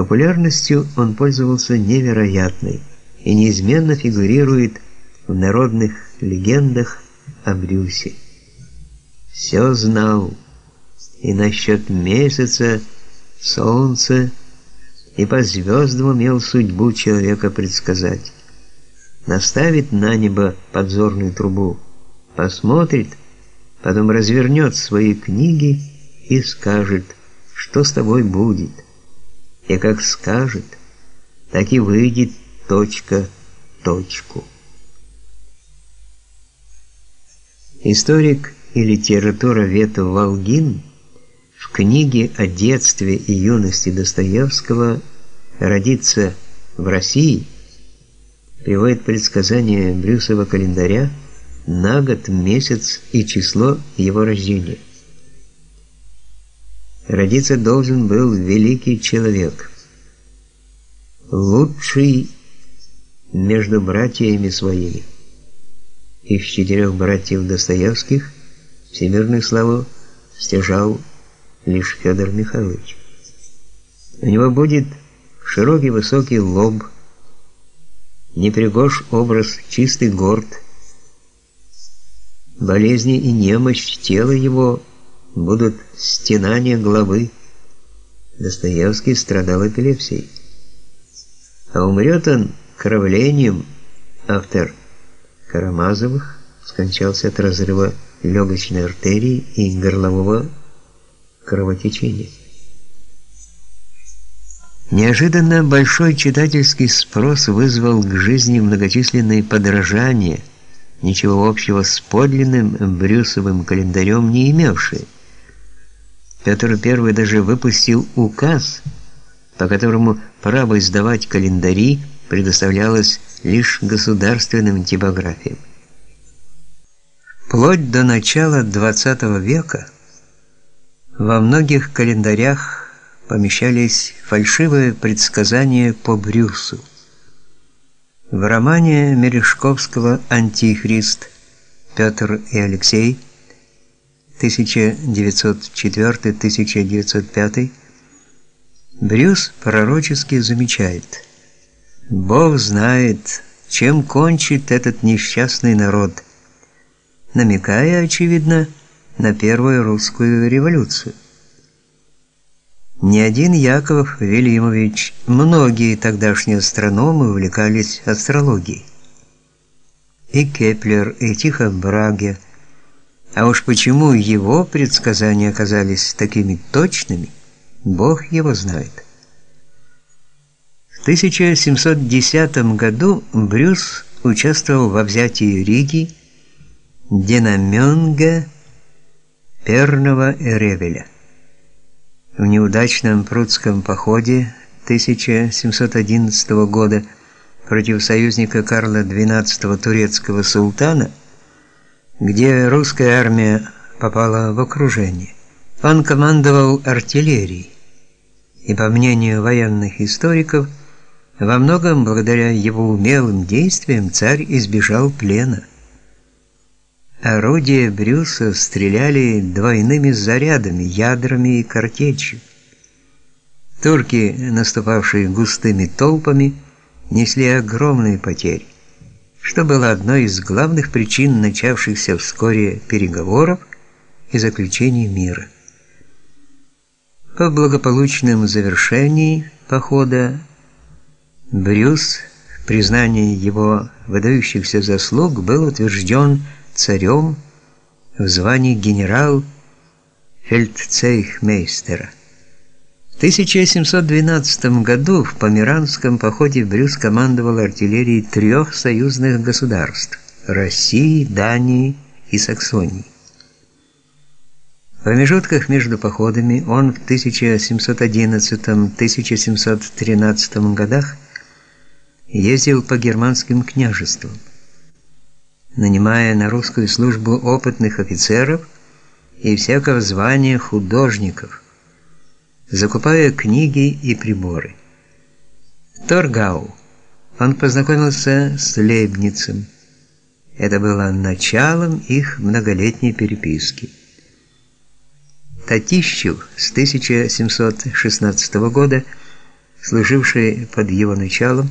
Популярностью он пользовался невероятной и неизменно фигурирует в народных легендах о Брюсе. Все знал и насчет месяца, солнца, и по звездам умел судьбу человека предсказать. Наставит на небо подзорную трубу, посмотрит, потом развернет свои книги и скажет, что с тобой будет. И как скажет, так и выйдет точка точку. Историк и литературовед Волгин в книге о детстве и юности Достоевского «Родиться в России» приводит предсказание Брюсова календаря на год, месяц и число его рождения. Родиться должен был великий человек, лучший между братьями своими. Из четырех братьев Достоевских всемирную славу стяжал лишь Федор Михайлович. У него будет широкий высокий лоб, непригож образ чистый горд, болезни и немощь тела его будут стенания головы. Достоевский страдал эпилепсией. А умрет он кровлением, автор Карамазовых скончался от разрыва легочной артерии и горлового кровотечения. Неожиданно большой читательский спрос вызвал к жизни многочисленные подражания, ничего общего с подлинным Брюсовым календарем не имевшие. Петр I даже выпустил указ, по которому право издавать календари предоставлялось лишь государственным типографиям. Вплоть до начала XX века во многих календарях помещались фальшивые предсказания по Брюсу. В романе Мережковского «Антихрист» Петр и Алексей 1904-1905 Брюс пророчески замечает «Бог знает, чем кончит этот несчастный народ», намекая, очевидно, на первую русскую революцию. Не один Яков Велимович, многие тогдашние астрономы увлекались астрологией. И Кеплер, и Тихо Браге. А уж почему его предсказания оказались такими точными, Бог его знает. В 1710 году Брюс участвовал во взятии Риги, Динамёнга, Перного и Ревеля. В неудачном прудском походе 1711 года против союзника Карла XII турецкого султана, где русская армия попала в окружение, он командовал артиллерией. И по мнению военных историков, во многом благодаря его умелым действиям царь избежал плена. Орудия Брюса стреляли двойными зарядами, ядрами и картечью. Турки, наступавшие густыми толпами, несли огромные потери, что было одной из главных причин начавшихся вскоре переговоров и заключения мира. По благополучному завершении похода Брюс в признании его выдающихся заслуг был утвержден царем в звании генерал фельдцейхмейстера. В 1712 году в Померанском походе Брюс командовал артиллерией трех союзных государств – России, Дании и Саксонии. В промежутках между походами он в 1711-1713 годах ездил по германским княжествам нанимая на русскую службу опытных офицеров и всякого звания художников, закупая книги и приборы. Торгау. Он познакомился с Лейбницем. Это было началом их многолетней переписки. Татищев с 1716 года служившие под его началом,